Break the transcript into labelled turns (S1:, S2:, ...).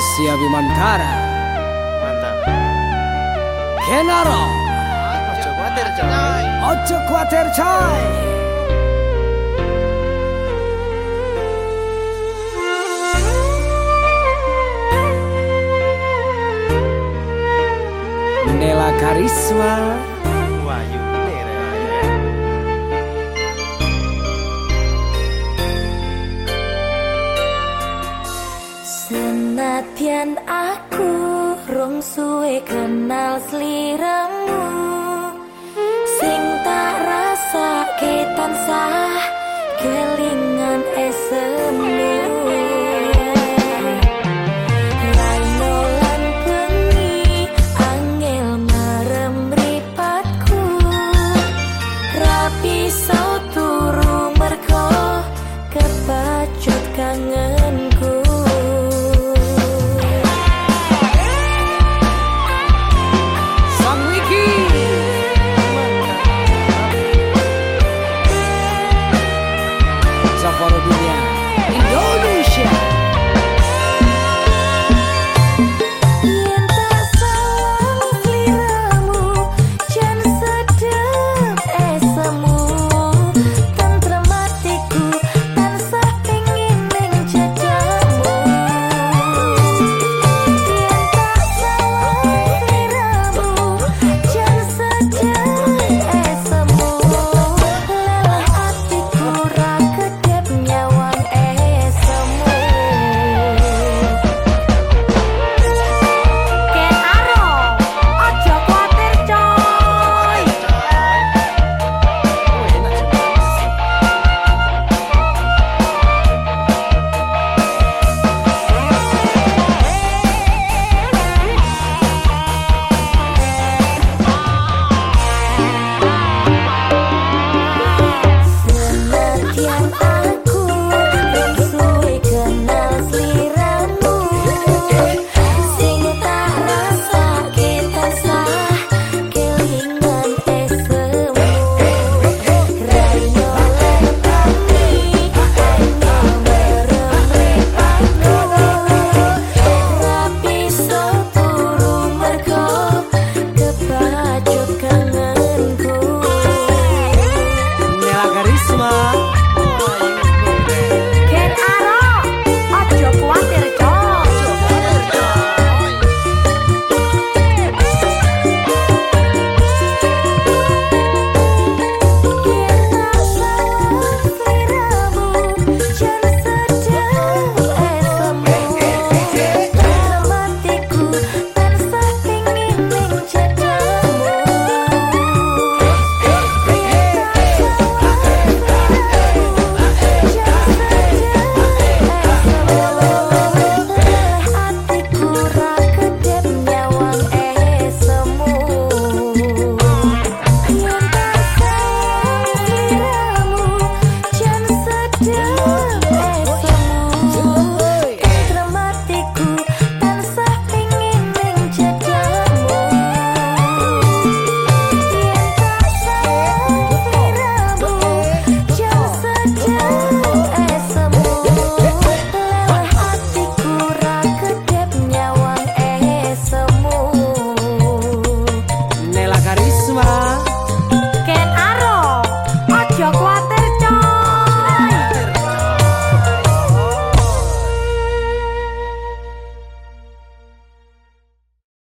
S1: Asia Bimantara
S2: Mantap.
S1: Kenaro.
S2: Ojo khawatir, coy.
S1: Ojo kuatir coy. Nela Karisma.
S2: Wahyu
S3: Senadyan aku rong suwe kenal sliramu Sing tak rasa tansah kelingan esemu Raino lan bengi angel marem mripatku Rapi sau turu merko kepacut kangenku